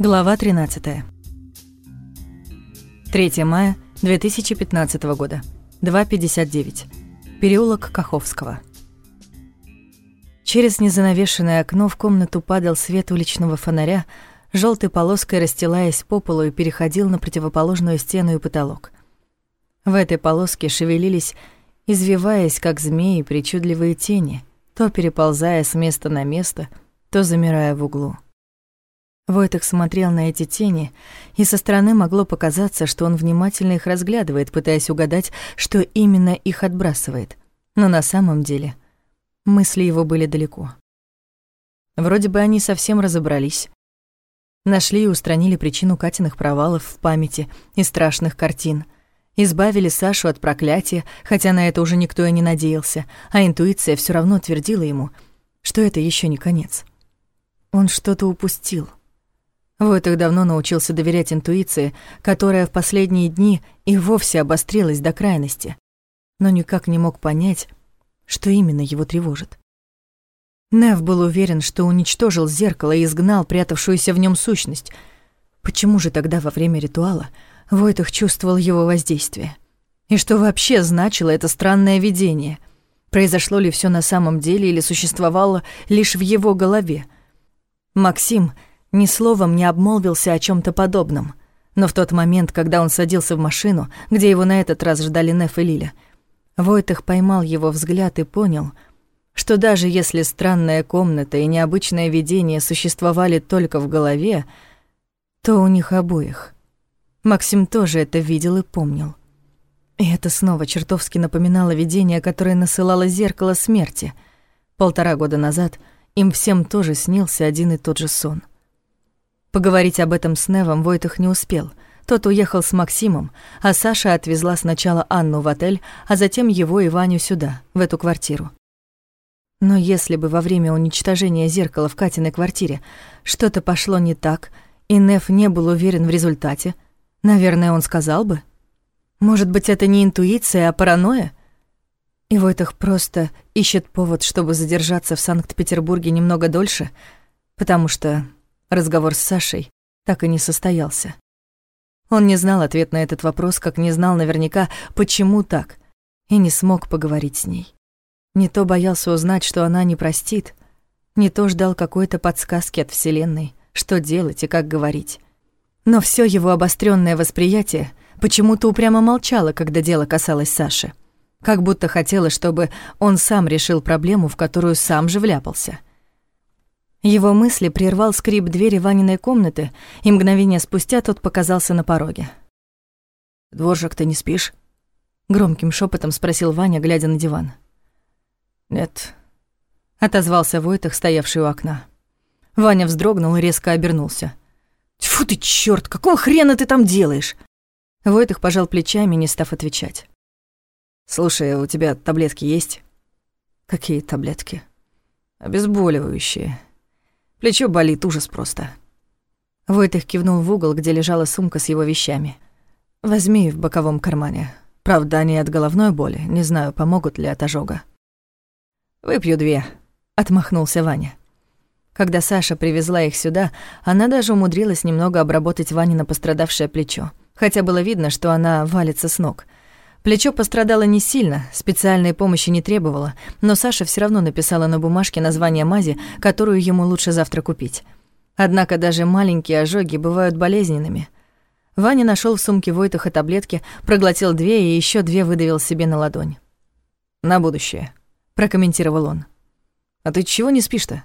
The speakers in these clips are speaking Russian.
Глава 13. 3 мая 2015 года. 2.59. Переулок Каховского. Через незанавешенное окно в комнату падал свет уличного фонаря, желтой полоской расстилаясь по полу и переходил на противоположную стену и потолок. В этой полоске шевелились, извиваясь, как змеи, причудливые тени, то переползая с места на место, то замирая в углу. Войтых смотрел на эти тени, и со стороны могло показаться, что он внимательно их разглядывает, пытаясь угадать, что именно их отбрасывает. Но на самом деле мысли его были далеко. Вроде бы они совсем разобрались. Нашли и устранили причину Катиных провалов в памяти и страшных картин. Избавили Сашу от проклятия, хотя на это уже никто и не надеялся, а интуиция все равно твердила ему, что это еще не конец. Он что-то упустил. Войтых давно научился доверять интуиции, которая в последние дни и вовсе обострилась до крайности, но никак не мог понять, что именно его тревожит. Нев был уверен, что уничтожил зеркало и изгнал прятавшуюся в нем сущность. Почему же тогда во время ритуала Войтых чувствовал его воздействие? И что вообще значило это странное видение? Произошло ли все на самом деле или существовало лишь в его голове? Максим — ни словом не обмолвился о чем то подобном. Но в тот момент, когда он садился в машину, где его на этот раз ждали Неф и Лиля, Войтых поймал его взгляд и понял, что даже если странная комната и необычное видение существовали только в голове, то у них обоих. Максим тоже это видел и помнил. И это снова чертовски напоминало видение, которое насылало зеркало смерти. Полтора года назад им всем тоже снился один и тот же сон — Поговорить об этом с Невом Войтых не успел. Тот уехал с Максимом, а Саша отвезла сначала Анну в отель, а затем его и Ваню сюда, в эту квартиру. Но если бы во время уничтожения зеркала в Катиной квартире что-то пошло не так, и Нев не был уверен в результате, наверное, он сказал бы. Может быть, это не интуиция, а паранойя? И Войтах просто ищет повод, чтобы задержаться в Санкт-Петербурге немного дольше, потому что Разговор с Сашей так и не состоялся. Он не знал ответ на этот вопрос, как не знал наверняка, почему так, и не смог поговорить с ней. Не то боялся узнать, что она не простит, не то ждал какой-то подсказки от Вселенной, что делать и как говорить. Но все его обостренное восприятие почему-то упрямо молчало, когда дело касалось Саши. Как будто хотелось, чтобы он сам решил проблему, в которую сам же вляпался. Его мысли прервал скрип двери Ваниной комнаты, и мгновение спустя тот показался на пороге. «Дворжик, ты не спишь?» Громким шепотом спросил Ваня, глядя на диван. «Нет», — отозвался Войтах, стоявший у окна. Ваня вздрогнул и резко обернулся. «Тьфу ты, чёрт, какого хрена ты там делаешь?» Войтах пожал плечами, не став отвечать. «Слушай, у тебя таблетки есть?» «Какие таблетки?» «Обезболивающие. Плечо болит, ужас просто. Войтых кивнул в угол, где лежала сумка с его вещами. «Возьми в боковом кармане. Правда, они от головной боли. Не знаю, помогут ли от ожога». «Выпью две», — отмахнулся Ваня. Когда Саша привезла их сюда, она даже умудрилась немного обработать Ванина пострадавшее плечо, хотя было видно, что она валится с ног — Плечо пострадало не сильно, специальной помощи не требовало, но Саша все равно написала на бумажке название мази, которую ему лучше завтра купить. Однако даже маленькие ожоги бывают болезненными. Ваня нашел в сумке Войтаха таблетки, проглотил две и еще две выдавил себе на ладонь. «На будущее», — прокомментировал он. «А ты чего не спишь-то?»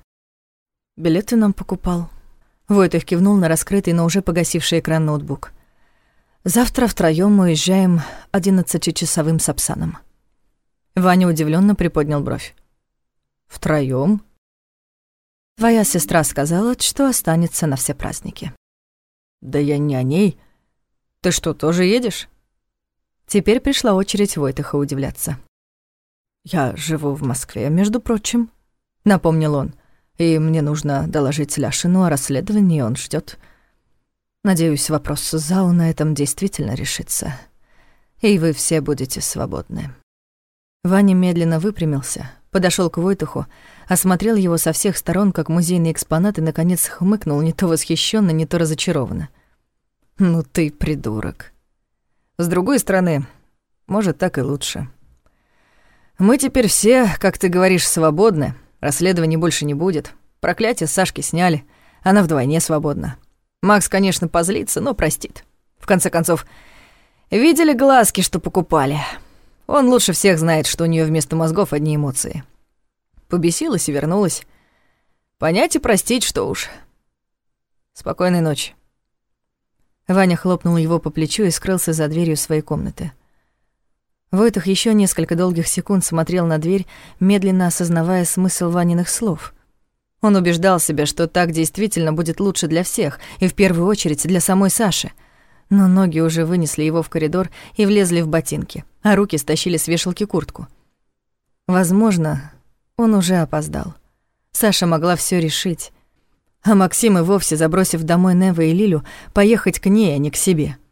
«Билеты нам покупал». Войтах кивнул на раскрытый, но уже погасивший экран ноутбук. Завтра втроём мы уезжаем одиннадцатичасовым сапсаном. Ваня удивленно приподнял бровь. Втроём? Твоя сестра сказала, что останется на все праздники. Да я не о ней. Ты что, тоже едешь? Теперь пришла очередь Войтыха удивляться. «Я живу в Москве, между прочим», — напомнил он. «И мне нужно доложить Ляшину о расследовании, он ждет. Надеюсь, вопрос с ЗАУ на этом действительно решится. И вы все будете свободны». Ваня медленно выпрямился, подошел к Войтуху, осмотрел его со всех сторон, как музейный экспонат, и, наконец, хмыкнул не то восхищенно, не то разочарованно. «Ну ты придурок. С другой стороны, может, так и лучше. Мы теперь все, как ты говоришь, свободны, расследований больше не будет. Проклятие Сашки сняли, она вдвойне свободна. Макс, конечно, позлится, но простит. В конце концов, видели глазки, что покупали. Он лучше всех знает, что у нее вместо мозгов одни эмоции. Побесилась и вернулась. Понять и простить, что уж. Спокойной ночи. Ваня хлопнул его по плечу и скрылся за дверью своей комнаты. Войтах еще несколько долгих секунд смотрел на дверь, медленно осознавая смысл Ваниных слов. Он убеждал себя, что так действительно будет лучше для всех, и в первую очередь для самой Саши. Но ноги уже вынесли его в коридор и влезли в ботинки, а руки стащили с вешалки куртку. Возможно, он уже опоздал. Саша могла все решить. А Максим и вовсе, забросив домой Нева и Лилю, поехать к ней, а не к себе —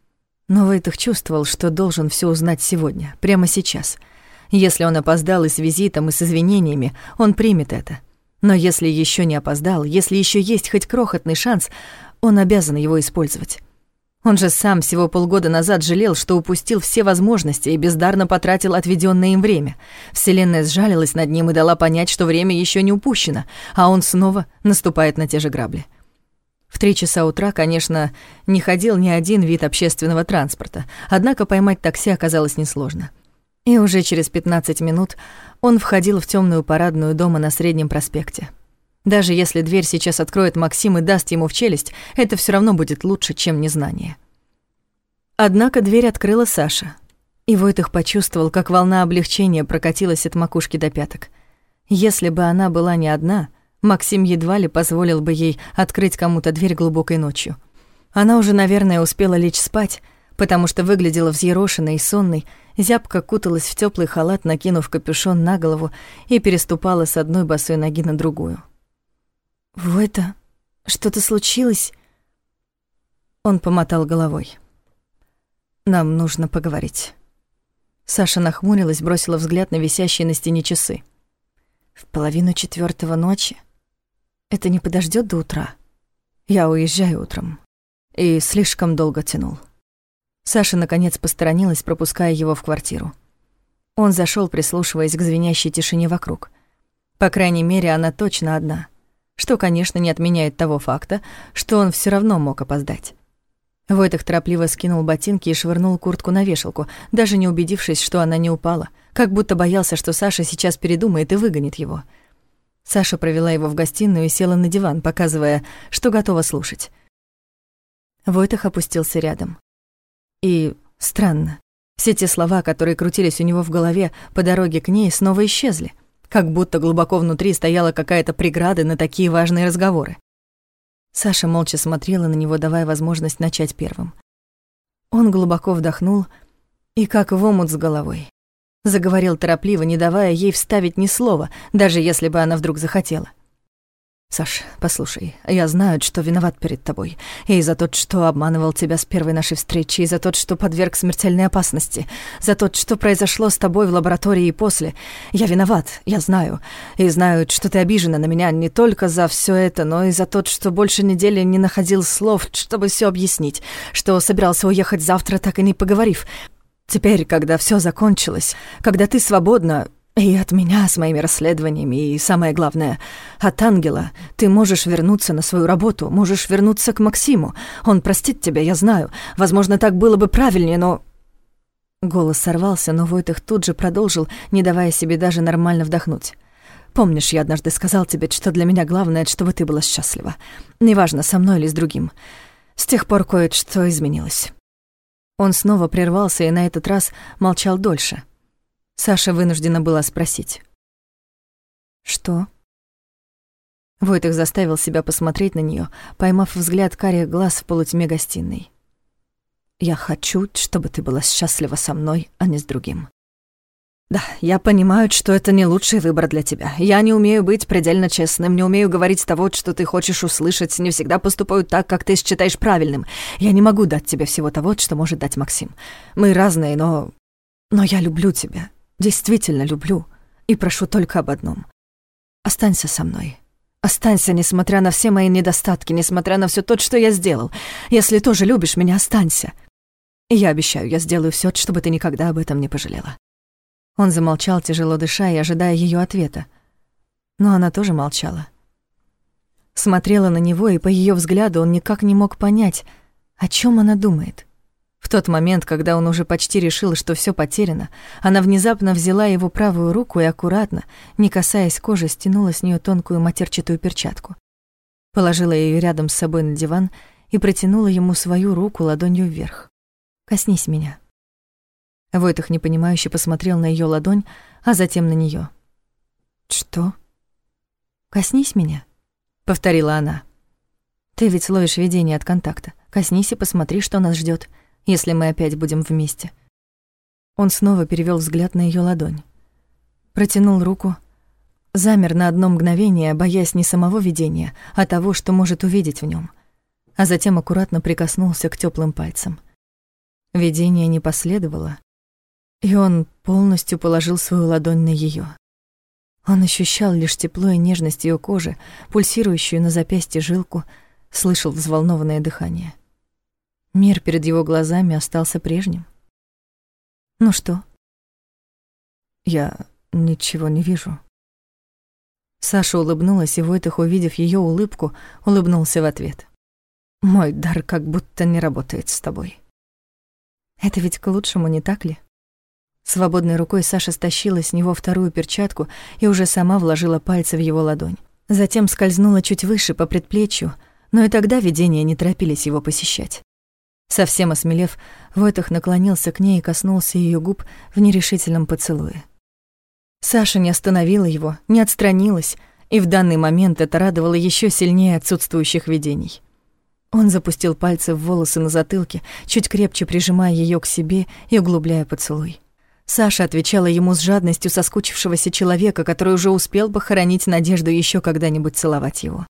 но Войтых чувствовал, что должен все узнать сегодня, прямо сейчас. Если он опоздал и с визитом, и с извинениями, он примет это. Но если еще не опоздал, если еще есть хоть крохотный шанс, он обязан его использовать. Он же сам всего полгода назад жалел, что упустил все возможности и бездарно потратил отведенное им время. Вселенная сжалилась над ним и дала понять, что время еще не упущено, а он снова наступает на те же грабли. В три часа утра, конечно, не ходил ни один вид общественного транспорта, однако поймать такси оказалось несложно. И уже через 15 минут он входил в темную парадную дома на Среднем проспекте. Даже если дверь сейчас откроет Максим и даст ему в челюсть, это все равно будет лучше, чем незнание. Однако дверь открыла Саша, и Войтых почувствовал, как волна облегчения прокатилась от макушки до пяток. Если бы она была не одна — Максим едва ли позволил бы ей открыть кому-то дверь глубокой ночью. Она уже, наверное, успела лечь спать, потому что выглядела взъерошенной и сонной, зябко куталась в теплый халат, накинув капюшон на голову и переступала с одной босой ноги на другую. «Войта, что-то случилось?» Он помотал головой. «Нам нужно поговорить». Саша нахмурилась, бросила взгляд на висящие на стене часы. «В половину четвертого ночи?» Это не подождет до утра. Я уезжаю утром. И слишком долго тянул. Саша, наконец, посторонилась, пропуская его в квартиру. Он зашел, прислушиваясь к звенящей тишине вокруг. По крайней мере, она точно одна. Что, конечно, не отменяет того факта, что он все равно мог опоздать. Войтах торопливо скинул ботинки и швырнул куртку на вешалку, даже не убедившись, что она не упала, как будто боялся, что Саша сейчас передумает и выгонит его — Саша провела его в гостиную и села на диван, показывая, что готова слушать. Войтах опустился рядом. И странно, все те слова, которые крутились у него в голове по дороге к ней, снова исчезли, как будто глубоко внутри стояла какая-то преграда на такие важные разговоры. Саша молча смотрела на него, давая возможность начать первым. Он глубоко вдохнул и как в омут с головой. Заговорил торопливо, не давая ей вставить ни слова, даже если бы она вдруг захотела. «Саш, послушай, я знаю, что виноват перед тобой. И за то, что обманывал тебя с первой нашей встречи, и за то, что подверг смертельной опасности, за то, что произошло с тобой в лаборатории и после. Я виноват, я знаю. И знаю, что ты обижена на меня не только за все это, но и за то, что больше недели не находил слов, чтобы все объяснить, что собирался уехать завтра, так и не поговорив. Теперь, когда все закончилось, когда ты свободна и от меня с моими расследованиями, и самое главное, от ангела, ты можешь вернуться на свою работу, можешь вернуться к Максиму. Он простит тебя, я знаю. Возможно, так было бы правильнее, но...» Голос сорвался, но Войтых тут же продолжил, не давая себе даже нормально вдохнуть. «Помнишь, я однажды сказал тебе, что для меня главное, чтобы ты была счастлива. Неважно, со мной или с другим. С тех пор кое-что изменилось. Он снова прервался и на этот раз молчал дольше. Саша вынуждена была спросить. «Что?» Войтых заставил себя посмотреть на нее, поймав взгляд карих глаз в полутьме гостиной. «Я хочу, чтобы ты была счастлива со мной, а не с другим». Да, я понимаю, что это не лучший выбор для тебя. Я не умею быть предельно честным, не умею говорить того, что ты хочешь услышать, не всегда поступаю так, как ты считаешь правильным. Я не могу дать тебе всего того, что может дать Максим. Мы разные, но... Но я люблю тебя. Действительно люблю. и прошу только об одном. Останься со мной. Останься, несмотря на все мои недостатки, несмотря на все то, что я сделал. Если тоже любишь меня, останься. И я обещаю, я сделаю все, чтобы ты никогда об этом не пожалела». Он замолчал, тяжело дыша и ожидая ее ответа. Но она тоже молчала. Смотрела на него, и по ее взгляду он никак не мог понять, о чем она думает. В тот момент, когда он уже почти решил, что все потеряно, она внезапно взяла его правую руку и аккуратно, не касаясь кожи, стянула с нее тонкую матерчатую перчатку. Положила ее рядом с собой на диван и протянула ему свою руку ладонью вверх. «Коснись меня». Войтах непонимающе посмотрел на ее ладонь, а затем на нее. «Что?» «Коснись меня», — повторила она. «Ты ведь ловишь видение от контакта. Коснись и посмотри, что нас ждет если мы опять будем вместе. Он снова перевел взгляд на ее ладонь. Протянул руку, замер на одно мгновение, боясь не самого видения, а того, что может увидеть в нем, а затем аккуратно прикоснулся к теплым пальцам. Видение не последовало, и он полностью положил свою ладонь на ее. Он ощущал лишь тепло и нежность ее кожи, пульсирующую на запястье жилку, слышал взволнованное дыхание. Мир перед его глазами остался прежним. «Ну что?» «Я ничего не вижу». Саша улыбнулась, и Войтах, увидев ее улыбку, улыбнулся в ответ. «Мой дар как будто не работает с тобой». «Это ведь к лучшему, не так ли?» Свободной рукой Саша стащила с него вторую перчатку и уже сама вложила пальцы в его ладонь. Затем скользнула чуть выше по предплечью, но и тогда видения не торопились его посещать. Совсем осмелев, Войтах наклонился к ней и коснулся ее губ в нерешительном поцелуе. Саша не остановила его, не отстранилась, и в данный момент это радовало еще сильнее отсутствующих видений. Он запустил пальцы в волосы на затылке, чуть крепче прижимая ее к себе и углубляя поцелуй. Саша отвечала ему с жадностью соскучившегося человека, который уже успел похоронить надежду еще когда-нибудь целовать его.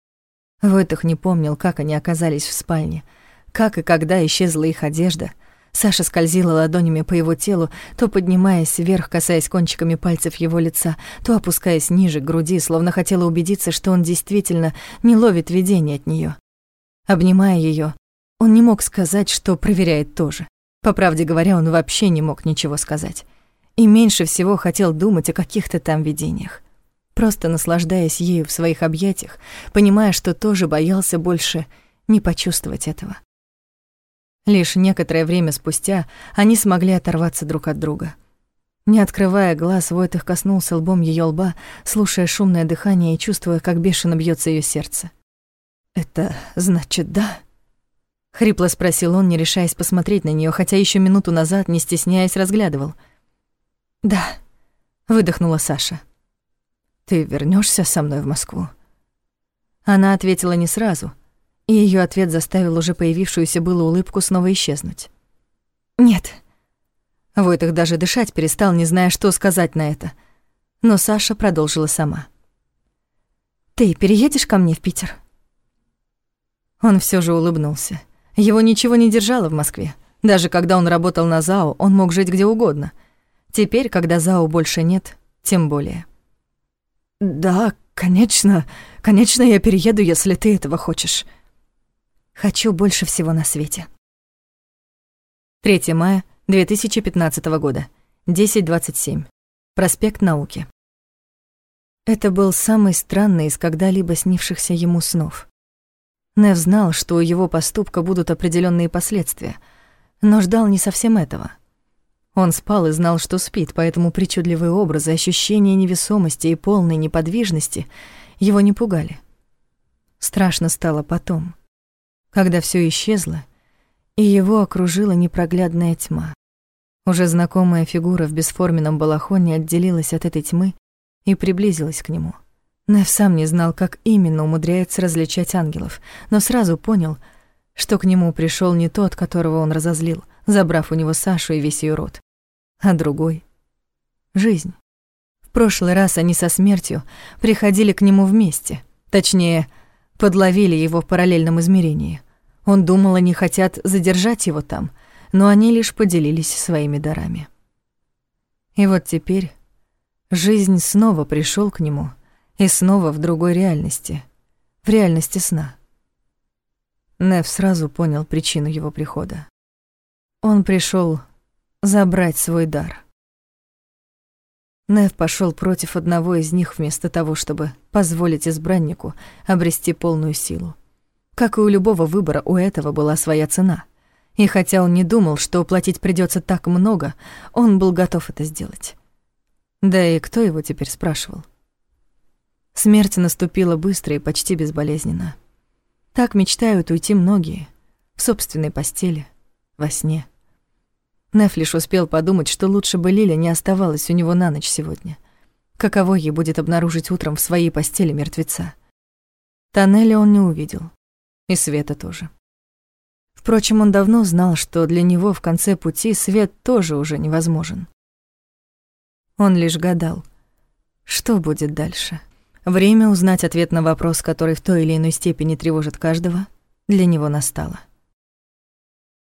Войтах не помнил, как они оказались в спальне — как и когда исчезла их одежда, Саша скользила ладонями по его телу, то поднимаясь вверх, касаясь кончиками пальцев его лица, то опускаясь ниже груди, словно хотела убедиться, что он действительно не ловит видение от нее. Обнимая ее, он не мог сказать, что проверяет тоже. По правде говоря, он вообще не мог ничего сказать. И меньше всего хотел думать о каких-то там видениях. Просто наслаждаясь ею в своих объятиях, понимая, что тоже боялся больше не почувствовать этого. Лишь некоторое время спустя они смогли оторваться друг от друга. Не открывая глаз, Войтых коснулся лбом ее лба, слушая шумное дыхание и чувствуя, как бешено бьется ее сердце. «Это значит да?» — хрипло спросил он, не решаясь посмотреть на нее, хотя еще минуту назад, не стесняясь, разглядывал. «Да», — выдохнула Саша. «Ты вернешься со мной в Москву?» Она ответила не сразу — и ее ответ заставил уже появившуюся было улыбку снова исчезнуть. «Нет». Войтых даже дышать перестал, не зная, что сказать на это. Но Саша продолжила сама. «Ты переедешь ко мне в Питер?» Он все же улыбнулся. Его ничего не держало в Москве. Даже когда он работал на ЗАО, он мог жить где угодно. Теперь, когда ЗАО больше нет, тем более. «Да, конечно, конечно, я перееду, если ты этого хочешь». Хочу больше всего на свете. 3 мая 2015 года, 10.27. Проспект Науки. Это был самый странный из когда-либо снившихся ему снов. Нев знал, что у его поступка будут определенные последствия, но ждал не совсем этого. Он спал и знал, что спит, поэтому причудливые образы, ощущения невесомости и полной неподвижности его не пугали. Страшно стало потом — когда все исчезло, и его окружила непроглядная тьма. Уже знакомая фигура в бесформенном балахоне отделилась от этой тьмы и приблизилась к нему. Нев сам не знал, как именно умудряется различать ангелов, но сразу понял, что к нему пришел не тот, которого он разозлил, забрав у него Сашу и весь ее род, а другой — жизнь. В прошлый раз они со смертью приходили к нему вместе, точнее — подловили его в параллельном измерении. Он думал, они хотят задержать его там, но они лишь поделились своими дарами. И вот теперь Жизнь снова пришел к нему, и снова в другой реальности, в реальности сна. Нев сразу понял причину его прихода. Он пришел забрать свой дар. Нев пошел против одного из них вместо того, чтобы позволить избраннику обрести полную силу. Как и у любого выбора, у этого была своя цена. И хотя он не думал, что платить придется так много, он был готов это сделать. Да и кто его теперь спрашивал? Смерть наступила быстро и почти безболезненно. Так мечтают уйти многие, в собственной постели, во сне. Неф лишь успел подумать, что лучше бы Лиля не оставалась у него на ночь сегодня. Каково ей будет обнаружить утром в своей постели мертвеца? Тоннеля он не увидел. И света тоже. Впрочем, он давно знал, что для него в конце пути свет тоже уже невозможен. Он лишь гадал, что будет дальше. Время узнать ответ на вопрос, который в той или иной степени тревожит каждого, для него настало.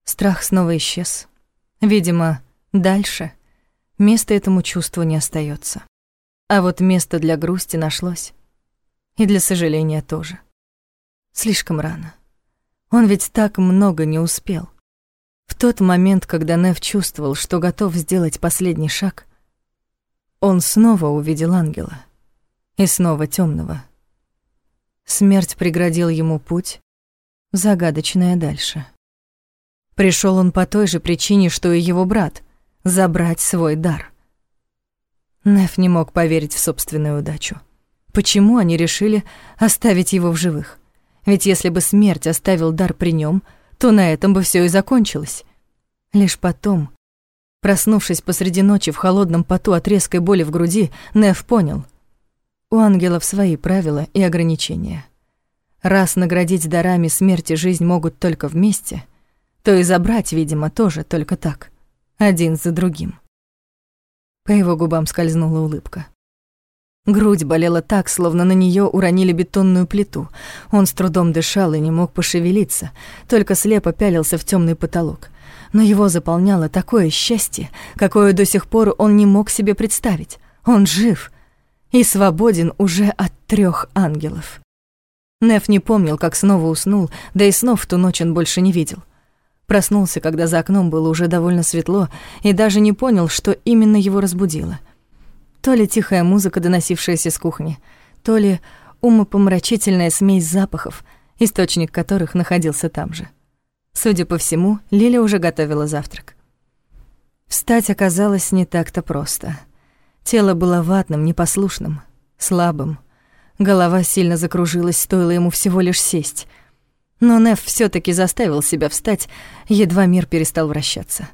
Страх снова исчез. Видимо, дальше места этому чувству не остается. А вот место для грусти нашлось. И для сожаления тоже. Слишком рано. Он ведь так много не успел. В тот момент, когда Нев чувствовал, что готов сделать последний шаг, он снова увидел ангела. И снова темного. Смерть преградил ему путь, загадочное дальше. Пришел он по той же причине, что и его брат — забрать свой дар. Неф не мог поверить в собственную удачу. Почему они решили оставить его в живых? Ведь если бы смерть оставил дар при нем, то на этом бы все и закончилось. Лишь потом, проснувшись посреди ночи в холодном поту от резкой боли в груди, Неф понял — у ангелов свои правила и ограничения. Раз наградить дарами смерти жизнь могут только вместе, то и забрать, видимо, тоже только так, один за другим. По его губам скользнула улыбка. Грудь болела так, словно на нее уронили бетонную плиту. Он с трудом дышал и не мог пошевелиться, только слепо пялился в темный потолок. Но его заполняло такое счастье, какое до сих пор он не мог себе представить. Он жив и свободен уже от трех ангелов. Неф не помнил, как снова уснул, да и снов в ту ночь он больше не видел. Проснулся, когда за окном было уже довольно светло, и даже не понял, что именно его разбудило. То ли тихая музыка, доносившаяся с кухни, то ли умопомрачительная смесь запахов, источник которых находился там же. Судя по всему, Лиля уже готовила завтрак. Встать оказалось не так-то просто. Тело было ватным, непослушным, слабым. Голова сильно закружилась, стоило ему всего лишь сесть — но Неф все таки заставил себя встать, едва мир перестал вращаться.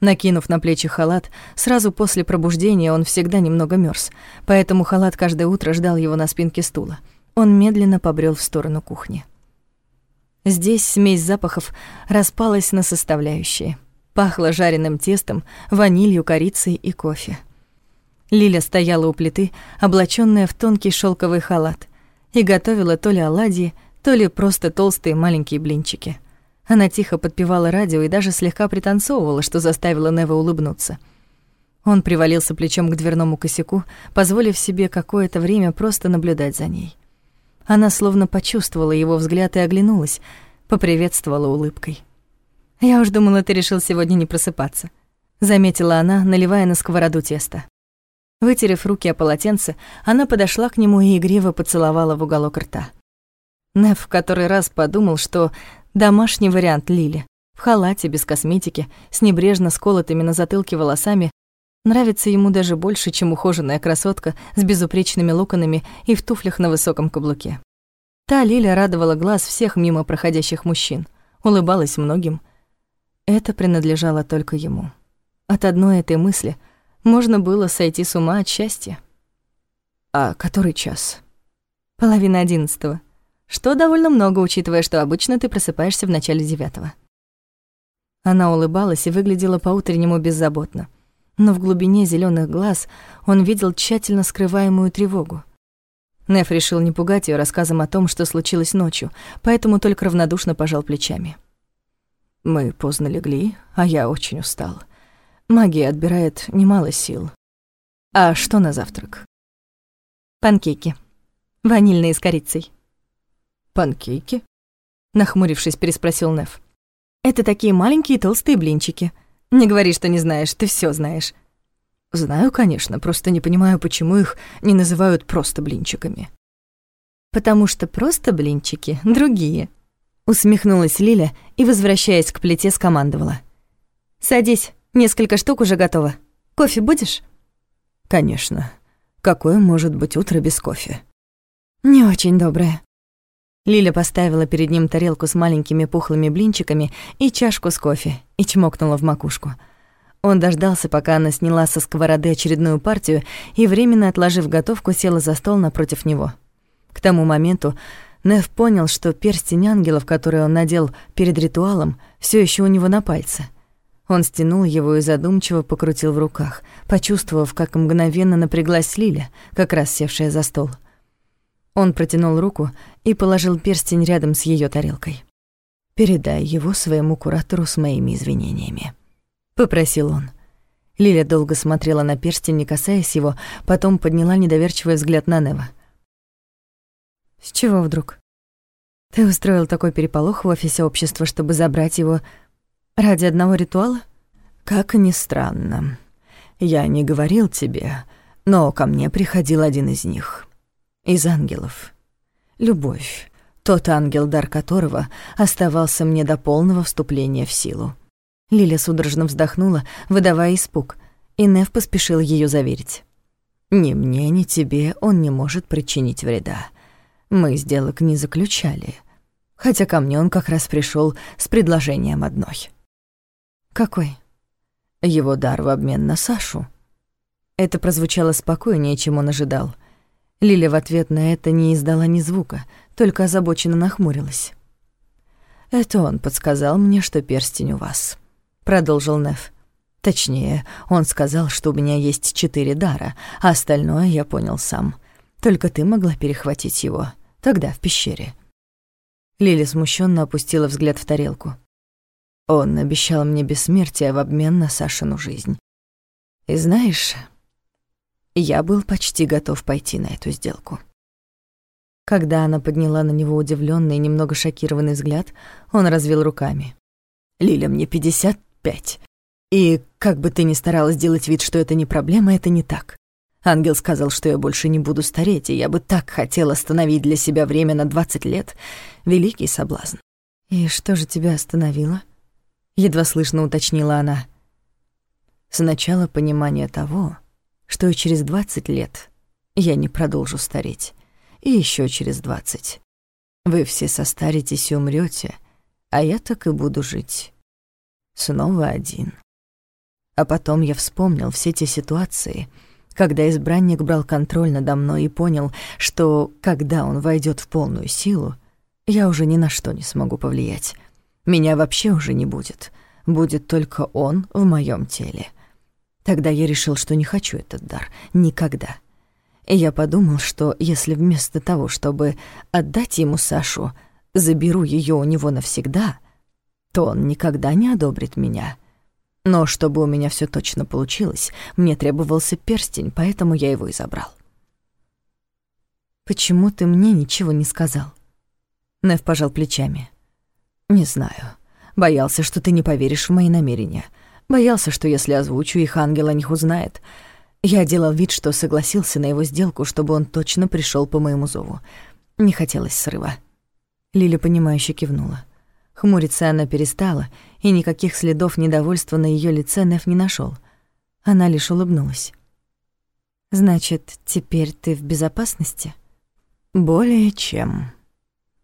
Накинув на плечи халат, сразу после пробуждения он всегда немного мерз, поэтому халат каждое утро ждал его на спинке стула. Он медленно побрел в сторону кухни. Здесь смесь запахов распалась на составляющие. Пахло жареным тестом, ванилью, корицей и кофе. Лиля стояла у плиты, облачённая в тонкий шелковый халат, и готовила то ли оладьи, то ли просто толстые маленькие блинчики. Она тихо подпевала радио и даже слегка пританцовывала, что заставило Нева улыбнуться. Он привалился плечом к дверному косяку, позволив себе какое-то время просто наблюдать за ней. Она словно почувствовала его взгляд и оглянулась, поприветствовала улыбкой. «Я уж думала, ты решил сегодня не просыпаться», — заметила она, наливая на сковороду тесто. Вытерев руки о полотенце, она подошла к нему и игриво поцеловала в уголок рта. Нев в который раз подумал, что домашний вариант Лили в халате, без косметики, с небрежно сколотыми на затылке волосами нравится ему даже больше, чем ухоженная красотка с безупречными локонами и в туфлях на высоком каблуке. Та Лиля радовала глаз всех мимо проходящих мужчин, улыбалась многим. Это принадлежало только ему. От одной этой мысли можно было сойти с ума от счастья. «А который час?» «Половина одиннадцатого», что довольно много, учитывая, что обычно ты просыпаешься в начале девятого. Она улыбалась и выглядела по-утреннему беззаботно. Но в глубине зеленых глаз он видел тщательно скрываемую тревогу. Неф решил не пугать ее рассказом о том, что случилось ночью, поэтому только равнодушно пожал плечами. «Мы поздно легли, а я очень устал. Магия отбирает немало сил. А что на завтрак? Панкейки. Ванильные с корицей. Панкейки? Нахмурившись, переспросил Нев. Это такие маленькие толстые блинчики. Не говори, что не знаешь, ты все знаешь. Знаю, конечно, просто не понимаю, почему их не называют просто блинчиками. Потому что просто блинчики другие. Усмехнулась Лиля и, возвращаясь к плите, скомандовала. «Садись, несколько штук уже готово. Кофе будешь?» «Конечно. Какое может быть утро без кофе?» «Не очень доброе». Лиля поставила перед ним тарелку с маленькими пухлыми блинчиками и чашку с кофе и чмокнула в макушку. Он дождался, пока она сняла со сковороды очередную партию и, временно отложив готовку, села за стол напротив него. К тому моменту Нев понял, что перстень ангелов, который он надел перед ритуалом, все еще у него на пальце. Он стянул его и задумчиво покрутил в руках, почувствовав, как мгновенно напряглась Лиля, как раз севшая за стол. Он протянул руку и положил перстень рядом с ее тарелкой. «Передай его своему куратору с моими извинениями», — попросил он. Лиля долго смотрела на перстень, не касаясь его, потом подняла недоверчивый взгляд на Нева. «С чего вдруг? Ты устроил такой переполох в офисе общества, чтобы забрать его ради одного ритуала?» «Как ни странно. Я не говорил тебе, но ко мне приходил один из них. Из ангелов. Любовь. Тот ангел, дар которого оставался мне до полного вступления в силу». Лиля судорожно вздохнула, выдавая испуг, и Нев поспешил ее заверить. «Ни мне, ни тебе он не может причинить вреда. Мы сделок не заключали. Хотя ко мне он как раз пришел с предложением одной. Какой? Его дар в обмен на Сашу. Это прозвучало спокойнее, чем он ожидал. Лиля в ответ на это не издала ни звука, только озабоченно нахмурилась. «Это он подсказал мне, что перстень у вас», — продолжил Неф. «Точнее, он сказал, что у меня есть четыре дара, а остальное я понял сам. Только ты могла перехватить его тогда в пещере. Лили смущенно опустила взгляд в тарелку. Он обещал мне бессмертие в обмен на Сашину жизнь. И знаешь, я был почти готов пойти на эту сделку. Когда она подняла на него удивленный и немного шокированный взгляд, он развел руками. «Лиля, мне 55. И как бы ты ни старалась делать вид, что это не проблема, это не так. Ангел сказал, что я больше не буду стареть, и я бы так хотел остановить для себя время на 20 лет. Великий соблазн. «И что же тебя остановило?» Едва слышно уточнила она. Сначала понимание того, что через 20 лет я не продолжу стареть. И еще через 20. Вы все состаритесь и умрете, а я так и буду жить. Снова один. А потом я вспомнил все те ситуации, когда избранник брал контроль надо мной и понял, что когда он войдет в полную силу, я уже ни на что не смогу повлиять. Меня вообще уже не будет. Будет только он в моем теле. Тогда я решил, что не хочу этот дар. Никогда. И я подумал, что если вместо того, чтобы отдать ему Сашу, заберу ее у него навсегда, то он никогда не одобрит меня — но чтобы у меня все точно получилось, мне требовался перстень, поэтому я его и забрал. «Почему ты мне ничего не сказал?» Нев пожал плечами. «Не знаю. Боялся, что ты не поверишь в мои намерения. Боялся, что если озвучу их, ангел о них узнает. Я делал вид, что согласился на его сделку, чтобы он точно пришел по моему зову. Не хотелось срыва». Лиля, понимающе кивнула. Хмуриться она перестала, и никаких следов недовольства на ее лице Неф не нашел. Она лишь улыбнулась. «Значит, теперь ты в безопасности?» «Более чем».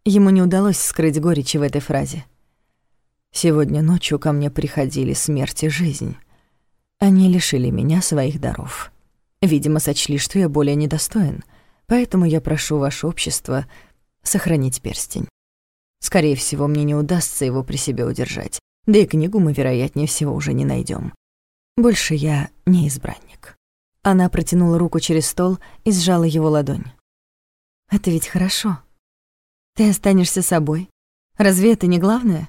Ему не удалось скрыть горечи в этой фразе. «Сегодня ночью ко мне приходили смерть и жизнь. Они лишили меня своих даров. Видимо, сочли, что я более недостоин, поэтому я прошу ваше общество сохранить перстень. Скорее всего, мне не удастся его при себе удержать. Да и книгу мы, вероятнее всего, уже не найдем. Больше я не избранник. Она протянула руку через стол и сжала его ладонь. Это ведь хорошо. Ты останешься собой. Разве это не главное?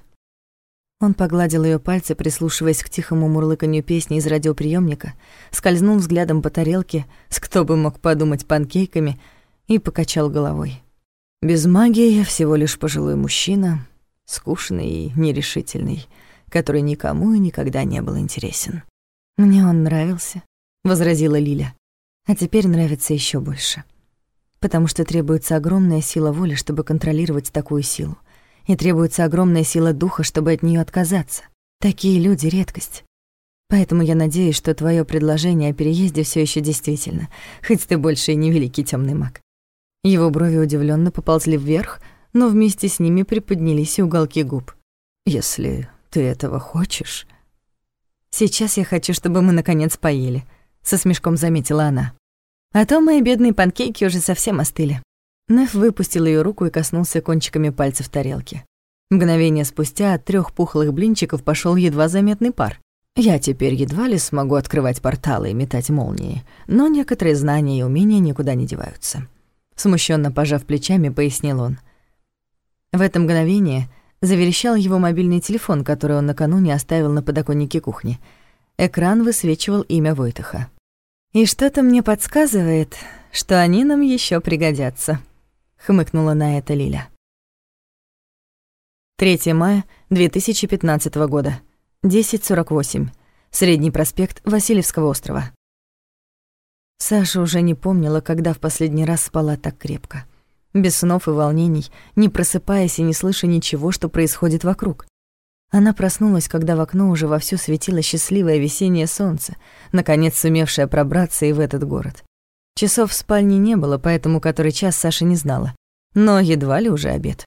Он погладил ее пальцы, прислушиваясь к тихому мурлыканью песни из радиоприемника, скользнул взглядом по тарелке с кто бы мог подумать панкейками и покачал головой. Без магии я всего лишь пожилой мужчина, скучный и нерешительный, который никому и никогда не был интересен. «Мне он нравился», — возразила Лиля. «А теперь нравится еще больше. Потому что требуется огромная сила воли, чтобы контролировать такую силу. И требуется огромная сила духа, чтобы от нее отказаться. Такие люди — редкость. Поэтому я надеюсь, что твое предложение о переезде все еще действительно, хоть ты больше и не великий темный маг. Его брови удивленно поползли вверх, но вместе с ними приподнялись и уголки губ. «Если ты этого хочешь...» «Сейчас я хочу, чтобы мы наконец поели», — со смешком заметила она. «А то мои бедные панкейки уже совсем остыли». Неф выпустил ее руку и коснулся кончиками пальцев тарелки. Мгновение спустя от трех пухлых блинчиков пошел едва заметный пар. «Я теперь едва ли смогу открывать порталы и метать молнии, но некоторые знания и умения никуда не деваются. Смущенно пожав плечами, пояснил он. В это мгновение заверещал его мобильный телефон, который он накануне оставил на подоконнике кухни. Экран высвечивал имя Войтаха. «И что-то мне подсказывает, что они нам еще пригодятся», — хмыкнула на это Лиля. 3 мая 2015 года, 10.48, Средний проспект Васильевского острова. Саша уже не помнила, когда в последний раз спала так крепко. Без снов и волнений, не просыпаясь и не слыша ничего, что происходит вокруг. Она проснулась, когда в окно уже вовсю светило счастливое весеннее солнце, наконец сумевшее пробраться и в этот город. Часов в спальне не было, поэтому который час Саша не знала. Но едва ли уже обед.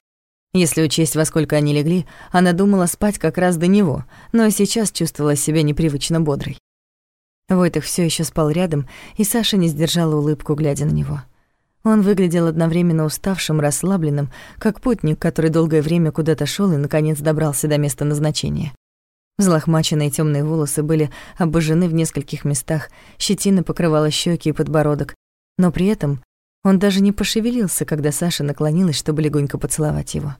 Если учесть, во сколько они легли, она думала спать как раз до него, но сейчас чувствовала себя непривычно бодрой. Войтых все еще спал рядом, и Саша не сдержала улыбку, глядя на него. Он выглядел одновременно уставшим, расслабленным, как путник, который долгое время куда-то шел и, наконец, добрался до места назначения. Взлохмаченные темные волосы были обожжены в нескольких местах, щетина покрывала щеки и подбородок, но при этом он даже не пошевелился, когда Саша наклонилась, чтобы легонько поцеловать его.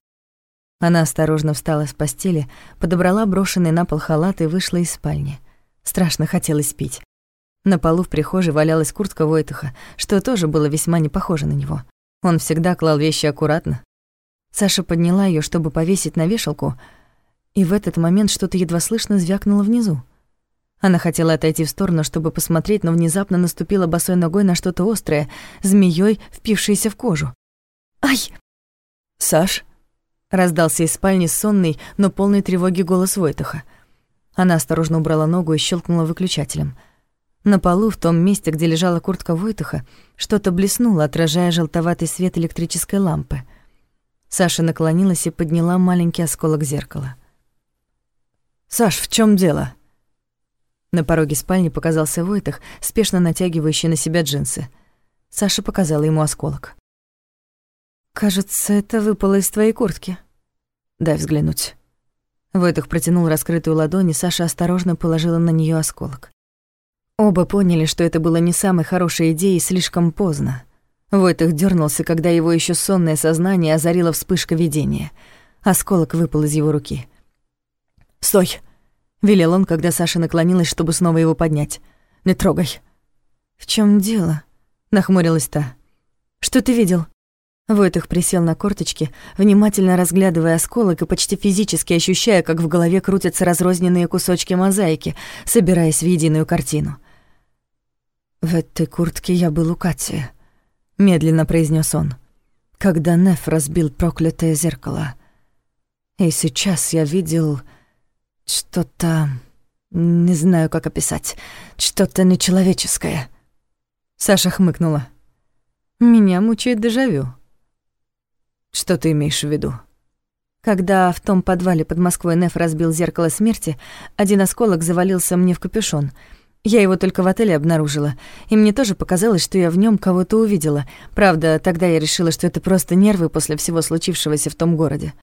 Она осторожно встала с постели, подобрала брошенный на пол халат и вышла из спальни — Страшно хотелось пить. На полу в прихожей валялась куртка Войтаха, что тоже было весьма не похоже на него. Он всегда клал вещи аккуратно. Саша подняла ее, чтобы повесить на вешалку, и в этот момент что-то едва слышно звякнуло внизу. Она хотела отойти в сторону, чтобы посмотреть, но внезапно наступила босой ногой на что-то острое, змеей, впившееся в кожу. «Ай!» «Саш?» — раздался из спальни сонный, но полный тревоги голос Войтаха. Она осторожно убрала ногу и щелкнула выключателем. На полу, в том месте, где лежала куртка Войтаха, что-то блеснуло, отражая желтоватый свет электрической лампы. Саша наклонилась и подняла маленький осколок зеркала. «Саш, в чем дело?» На пороге спальни показался Войтах, спешно натягивающий на себя джинсы. Саша показала ему осколок. «Кажется, это выпало из твоей куртки». «Дай взглянуть». Войтах протянул раскрытую ладонь, и Саша осторожно положила на нее осколок. Оба поняли, что это было не самой хорошей идеей слишком поздно. Войтах дернулся, когда его еще сонное сознание озарило вспышка видения. Осколок выпал из его руки. «Стой!» — велел он, когда Саша наклонилась, чтобы снова его поднять. «Не трогай». «В чем дело?» — нахмурилась та. «Что ты видел?» Войтых присел на корточки, внимательно разглядывая осколок и почти физически ощущая, как в голове крутятся разрозненные кусочки мозаики, собираясь в единую картину. «В этой куртке я был у Кати», — медленно произнес он, «когда Неф разбил проклятое зеркало. И сейчас я видел что-то... не знаю, как описать, что-то нечеловеческое». Саша хмыкнула. «Меня мучает дежавю». Что ты имеешь в виду? Когда в том подвале под Москвой Неф разбил зеркало смерти, один осколок завалился мне в капюшон. Я его только в отеле обнаружила, и мне тоже показалось, что я в нем кого-то увидела. Правда, тогда я решила, что это просто нервы после всего случившегося в том городе.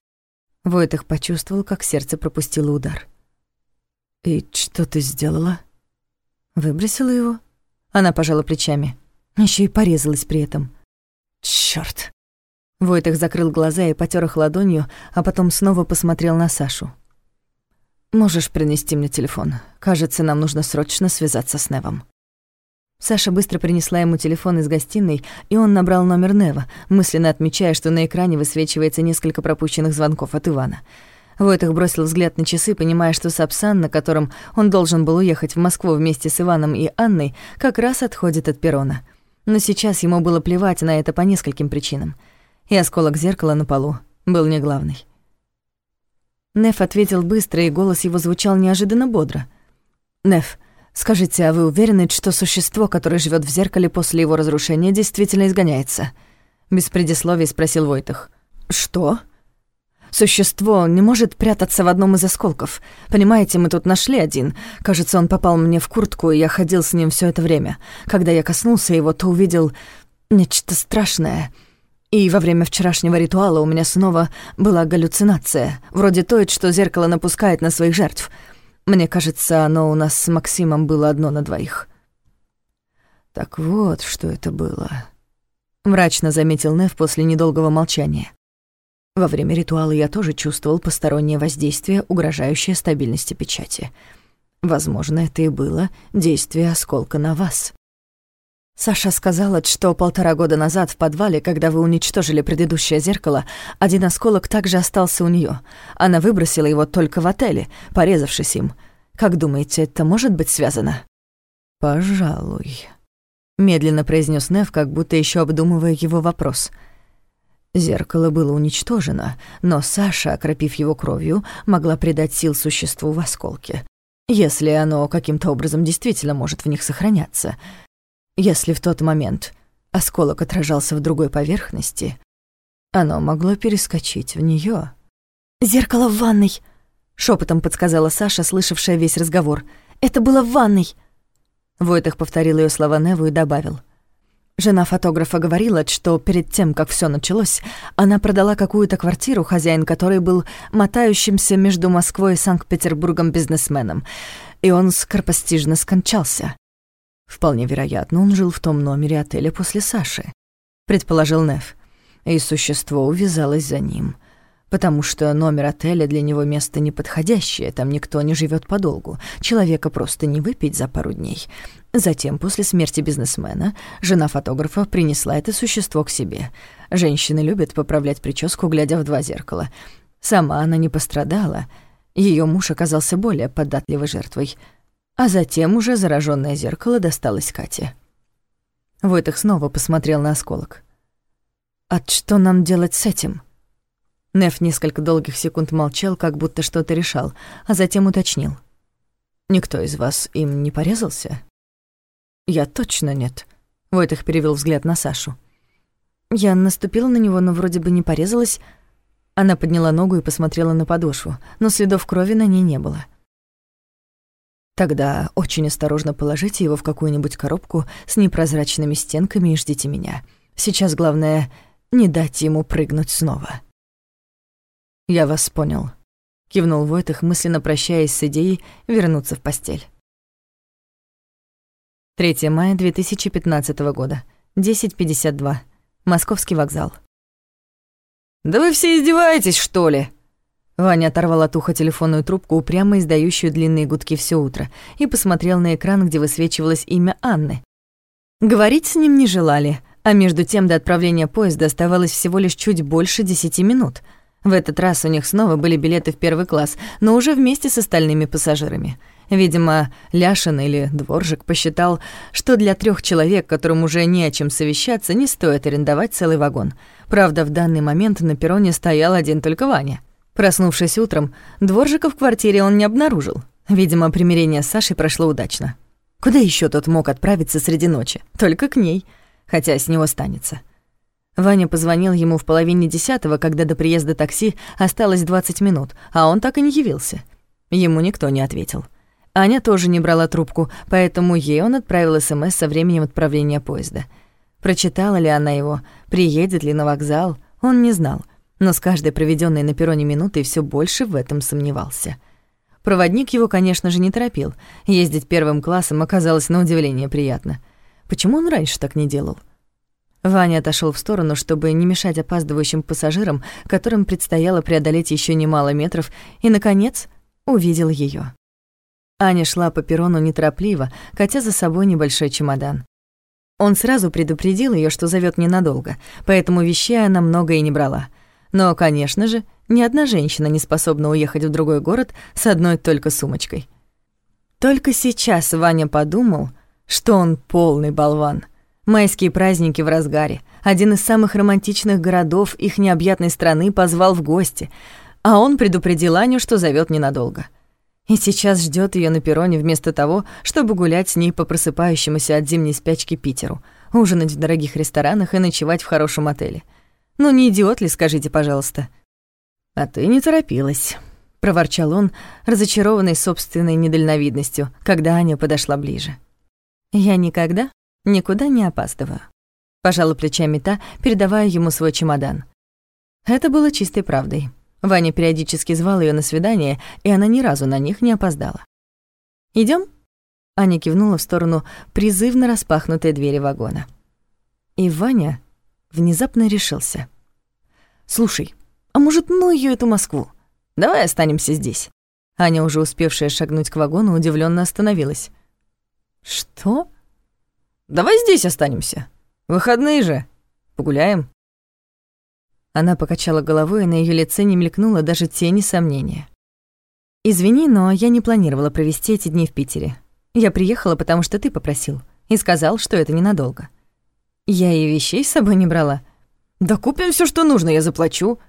Войтых почувствовал, как сердце пропустило удар. «И что ты сделала?» «Выбросила его?» Она пожала плечами. Еще и порезалась при этом. «Чёрт!» Войтых закрыл глаза и потер их ладонью, а потом снова посмотрел на Сашу. Можешь принести мне телефон. Кажется, нам нужно срочно связаться с Невом. Саша быстро принесла ему телефон из гостиной, и он набрал номер Нева, мысленно отмечая, что на экране высвечивается несколько пропущенных звонков от Ивана. Войтых бросил взгляд на часы, понимая, что Сапсан, на котором он должен был уехать в Москву вместе с Иваном и Анной, как раз отходит от перрона. Но сейчас ему было плевать на это по нескольким причинам. И осколок зеркала на полу был не главный. Неф ответил быстро, и голос его звучал неожиданно бодро. «Неф, скажите, а вы уверены, что существо, которое живет в зеркале после его разрушения, действительно изгоняется?» Без предисловий спросил Войтах. «Что?» Существо не может прятаться в одном из осколков. Понимаете, мы тут нашли один. Кажется, он попал мне в куртку, и я ходил с ним все это время. Когда я коснулся его, то увидел нечто страшное. И во время вчерашнего ритуала у меня снова была галлюцинация, вроде той, что зеркало напускает на своих жертв. Мне кажется, оно у нас с Максимом было одно на двоих. Так вот, что это было. Мрачно заметил Нев после недолгого молчания. Во время ритуала я тоже чувствовал постороннее воздействие, угрожающее стабильности печати. Возможно, это и было действие осколка на вас. Саша сказала, что полтора года назад в подвале, когда вы уничтожили предыдущее зеркало, один осколок также остался у нее. Она выбросила его только в отеле, порезавшись им. Как думаете, это может быть связано? Пожалуй, медленно произнес Нев, как будто еще обдумывая его вопрос — Зеркало было уничтожено, но Саша, окропив его кровью, могла придать сил существу в осколке. Если оно каким-то образом действительно может в них сохраняться. Если в тот момент осколок отражался в другой поверхности, оно могло перескочить в нее. «Зеркало в ванной!» — шепотом подсказала Саша, слышавшая весь разговор. «Это было в ванной!» Войтах повторил ее слова Неву и добавил. Жена фотографа говорила, что перед тем, как все началось, она продала какую-то квартиру, хозяин которой был мотающимся между Москвой и Санкт-Петербургом бизнесменом, и он скоропостижно скончался. Вполне вероятно, он жил в том номере отеля после Саши, предположил Нев, и существо увязалось за ним — потому что номер отеля для него место неподходящее, там никто не живет подолгу, человека просто не выпить за пару дней. Затем, после смерти бизнесмена, жена фотографа принесла это существо к себе. Женщины любят поправлять прическу, глядя в два зеркала. Сама она не пострадала, ее муж оказался более податливой жертвой. А затем уже зараженное зеркало досталось Кате. Войтых снова посмотрел на осколок. «А что нам делать с этим?» Неф несколько долгих секунд молчал, как будто что-то решал, а затем уточнил. «Никто из вас им не порезался?» «Я точно нет», — Войтых перевел взгляд на Сашу. Я наступила на него, но вроде бы не порезалась. Она подняла ногу и посмотрела на подошву, но следов крови на ней не было. Тогда очень осторожно положите его в какую-нибудь коробку с непрозрачными стенками и ждите меня. Сейчас главное — не дать ему прыгнуть снова. «Я вас понял», — кивнул Войтых, мысленно прощаясь с идеей вернуться в постель. 3 мая 2015 года, 10.52, Московский вокзал. «Да вы все издеваетесь, что ли?» Ваня оторвал от уха телефонную трубку, упрямо издающую длинные гудки все утро, и посмотрел на экран, где высвечивалось имя Анны. Говорить с ним не желали, а между тем до отправления поезда оставалось всего лишь чуть больше десяти минут — в этот раз у них снова были билеты в первый класс, но уже вместе с остальными пассажирами. Видимо, Ляшин или Дворжик посчитал, что для трех человек, которым уже не о чем совещаться, не стоит арендовать целый вагон. Правда, в данный момент на перроне стоял один только Ваня. Проснувшись утром, Дворжика в квартире он не обнаружил. Видимо, примирение с Сашей прошло удачно. Куда еще тот мог отправиться среди ночи? Только к ней. Хотя с него останется. Ваня позвонил ему в половине десятого, когда до приезда такси осталось 20 минут, а он так и не явился. Ему никто не ответил. Аня тоже не брала трубку, поэтому ей он отправил СМС со временем отправления поезда. Прочитала ли она его, приедет ли на вокзал, он не знал, но с каждой проведенной на перроне минутой все больше в этом сомневался. Проводник его, конечно же, не торопил. Ездить первым классом оказалось на удивление приятно. Почему он раньше так не делал? Ваня отошел в сторону, чтобы не мешать опаздывающим пассажирам, которым предстояло преодолеть еще немало метров, и, наконец, увидел ее. Аня шла по перрону неторопливо, катя за собой небольшой чемодан. Он сразу предупредил ее, что зовет ненадолго, поэтому вещей она много и не брала. Но, конечно же, ни одна женщина не способна уехать в другой город с одной только сумочкой. Только сейчас Ваня подумал, что он полный болван. Майские праздники в разгаре. Один из самых романтичных городов их необъятной страны позвал в гости, а он предупредил Аню, что зовет ненадолго. И сейчас ждет ее на перроне вместо того, чтобы гулять с ней по просыпающемуся от зимней спячки Питеру, ужинать в дорогих ресторанах и ночевать в хорошем отеле. Ну не идиот ли, скажите, пожалуйста? «А ты не торопилась», — проворчал он, разочарованный собственной недальновидностью, когда Аня подошла ближе. «Я никогда никуда не опаздываю», — пожала плечами та, передавая ему свой чемодан. Это было чистой правдой. Ваня периодически звал ее на свидание, и она ни разу на них не опоздала. Идем? Аня кивнула в сторону призывно распахнутой двери вагона. И Ваня внезапно решился. «Слушай, а может, ну ее эту Москву? Давай останемся здесь». Аня, уже успевшая шагнуть к вагону, удивленно остановилась. «Что?» «Давай здесь останемся. Выходные же. Погуляем». Она покачала головой, и на ее лице не мелькнуло даже тени сомнения. «Извини, но я не планировала провести эти дни в Питере. Я приехала, потому что ты попросил, и сказал, что это ненадолго. Я и вещей с собой не брала. Да купим все, что нужно, я заплачу.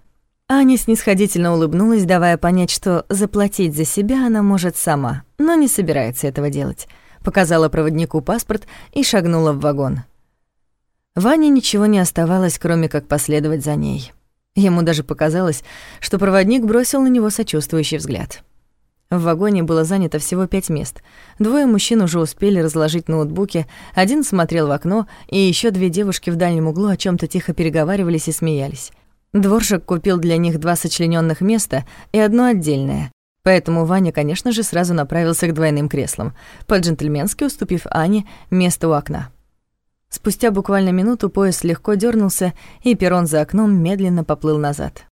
Аня снисходительно улыбнулась, давая понять, что заплатить за себя она может сама, но не собирается этого делать. Показала проводнику паспорт и шагнула в вагон. Ване ничего не оставалось, кроме как последовать за ней. Ему даже показалось, что проводник бросил на него сочувствующий взгляд. В вагоне было занято всего пять мест. Двое мужчин уже успели разложить ноутбуки, один смотрел в окно, и еще две девушки в дальнем углу о чем то тихо переговаривались и смеялись. Дворжик купил для них два сочлененных места и одно отдельное. Поэтому Ваня, конечно же, сразу направился к двойным креслам, по-джентльменски уступив Ане место у окна. Спустя буквально минуту поезд легко дернулся, и перрон за окном медленно поплыл назад.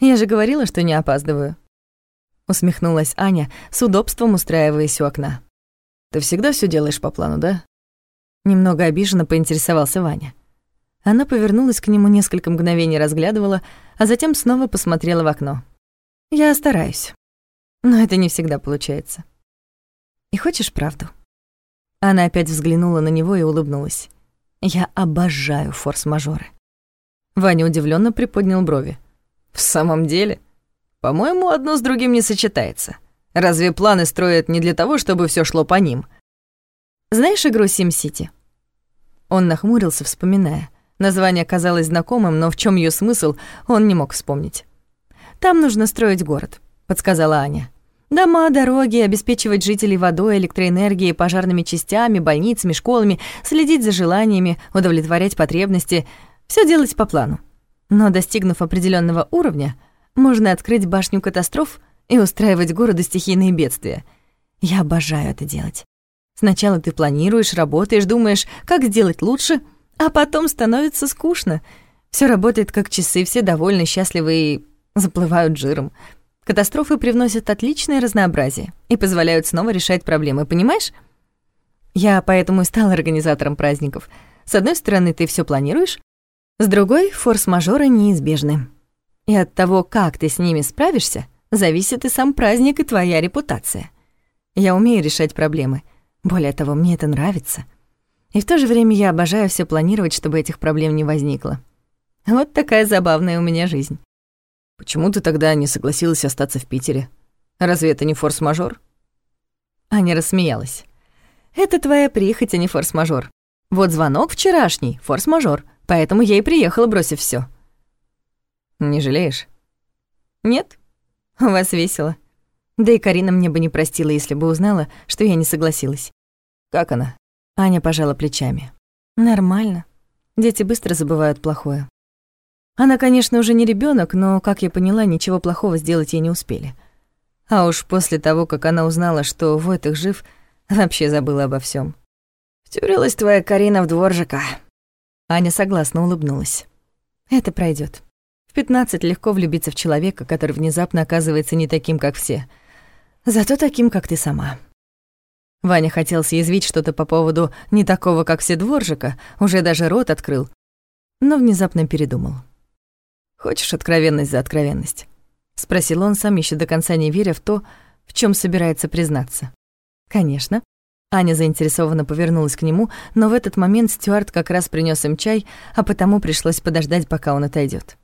«Я же говорила, что не опаздываю», — усмехнулась Аня, с удобством устраиваясь у окна. «Ты всегда все делаешь по плану, да?» Немного обиженно поинтересовался Ваня. Она повернулась к нему несколько мгновений, разглядывала, а затем снова посмотрела в окно. «Я стараюсь. Но это не всегда получается. И хочешь правду?» Она опять взглянула на него и улыбнулась. «Я обожаю форс-мажоры». Ваня удивленно приподнял брови. «В самом деле? По-моему, одно с другим не сочетается. Разве планы строят не для того, чтобы все шло по ним?» «Знаешь игру SimCity?» Он нахмурился, вспоминая. Название казалось знакомым, но в чем ее смысл, он не мог вспомнить. «Там нужно строить город», — подсказала Аня. «Дома, дороги, обеспечивать жителей водой, электроэнергией, пожарными частями, больницами, школами, следить за желаниями, удовлетворять потребности — все делать по плану. Но достигнув определенного уровня, можно открыть башню катастроф и устраивать городу стихийные бедствия. Я обожаю это делать. Сначала ты планируешь, работаешь, думаешь, как сделать лучше — а потом становится скучно. Все работает как часы, все довольны, счастливы и заплывают жиром. Катастрофы привносят отличное разнообразие и позволяют снова решать проблемы, понимаешь? Я поэтому и стала организатором праздников. С одной стороны, ты все планируешь, с другой — форс-мажоры неизбежны. И от того, как ты с ними справишься, зависит и сам праздник, и твоя репутация. Я умею решать проблемы. Более того, мне это нравится — и в то же время я обожаю все планировать, чтобы этих проблем не возникло. Вот такая забавная у меня жизнь. Почему ты тогда не согласилась остаться в Питере? Разве это не форс-мажор? Аня рассмеялась. Это твоя прихоть, а не форс-мажор. Вот звонок вчерашний, форс-мажор, поэтому я и приехала, бросив все. Не жалеешь? Нет. У вас весело. Да и Карина мне бы не простила, если бы узнала, что я не согласилась. Как она? Аня пожала плечами. Нормально. Дети быстро забывают плохое. Она, конечно, уже не ребенок, но, как я поняла, ничего плохого сделать ей не успели. А уж после того, как она узнала, что Войтых жив, вообще забыла обо всем. «Втюрилась твоя Карина в дворжика». Аня согласно улыбнулась. «Это пройдет. В пятнадцать легко влюбиться в человека, который внезапно оказывается не таким, как все. Зато таким, как ты сама. Ваня хотел съязвить что-то по поводу не такого, как все дворжика, уже даже рот открыл, но внезапно передумал. «Хочешь откровенность за откровенность?» — спросил он, сам еще до конца не веря в то, в чем собирается признаться. «Конечно». Аня заинтересованно повернулась к нему, но в этот момент Стюарт как раз принес им чай, а потому пришлось подождать, пока он отойдет.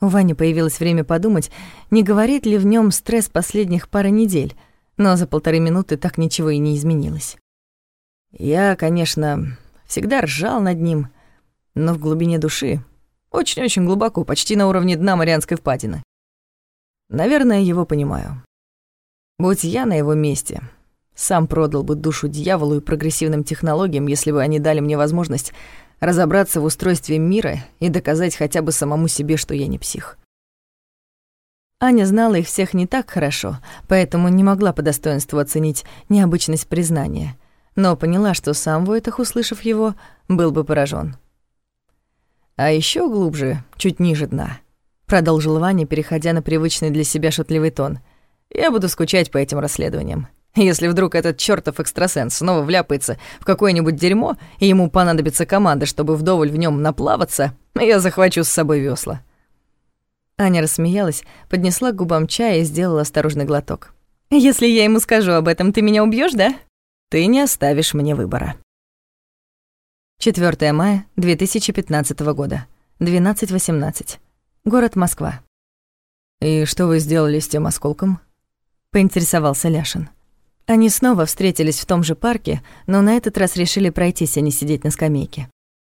У Вани появилось время подумать, не говорит ли в нем стресс последних пары недель, но за полторы минуты так ничего и не изменилось. Я, конечно, всегда ржал над ним, но в глубине души, очень-очень глубоко, почти на уровне дна Марианской впадины. Наверное, его понимаю. Будь я на его месте, сам продал бы душу дьяволу и прогрессивным технологиям, если бы они дали мне возможность разобраться в устройстве мира и доказать хотя бы самому себе, что я не псих. Аня знала их всех не так хорошо, поэтому не могла по достоинству оценить необычность признания, но поняла, что сам Войтах, услышав его, был бы поражен. «А еще глубже, чуть ниже дна», — продолжил Ваня, переходя на привычный для себя шутливый тон. «Я буду скучать по этим расследованиям. Если вдруг этот чертов экстрасенс снова вляпается в какое-нибудь дерьмо, и ему понадобится команда, чтобы вдоволь в нем наплаваться, я захвачу с собой весла. Аня рассмеялась, поднесла к губам чая и сделала осторожный глоток. «Если я ему скажу об этом, ты меня убьешь, да?» «Ты не оставишь мне выбора». 4 мая 2015 года, 12.18. Город Москва. «И что вы сделали с тем осколком?» — поинтересовался Ляшин. Они снова встретились в том же парке, но на этот раз решили пройтись, а не сидеть на скамейке.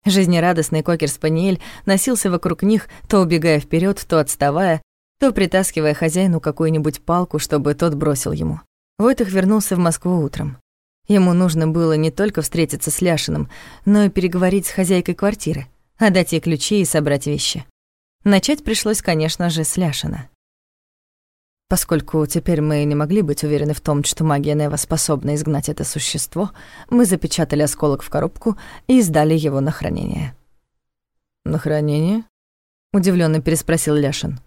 Жизнерадостный кокер-спаниель носился вокруг них, то убегая вперед, то отставая, то притаскивая хозяину какую-нибудь палку, чтобы тот бросил ему. Войтых вернулся в Москву утром. Ему нужно было не только встретиться с Ляшиным, но и переговорить с хозяйкой квартиры, отдать ей ключи и собрать вещи. Начать пришлось, конечно же, с Ляшина. Поскольку теперь мы не могли быть уверены в том, что магия Нева способна изгнать это существо, мы запечатали осколок в коробку и сдали его на хранение. «На хранение?» — удивленно переспросил Ляшин.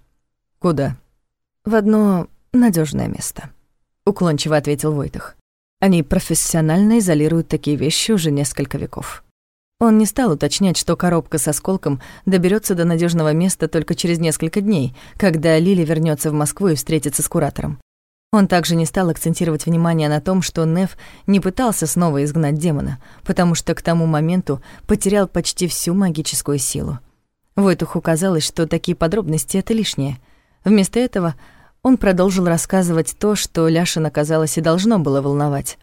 «Куда?» «В одно надежное место», — уклончиво ответил Войтах. «Они профессионально изолируют такие вещи уже несколько веков». Он не стал уточнять, что коробка с осколком доберется до надежного места только через несколько дней, когда Лили вернется в Москву и встретится с куратором. Он также не стал акцентировать внимание на том, что Нев не пытался снова изгнать демона, потому что к тому моменту потерял почти всю магическую силу. Войтуху казалось, что такие подробности — это лишнее. Вместо этого он продолжил рассказывать то, что Ляшина, казалось, и должно было волновать.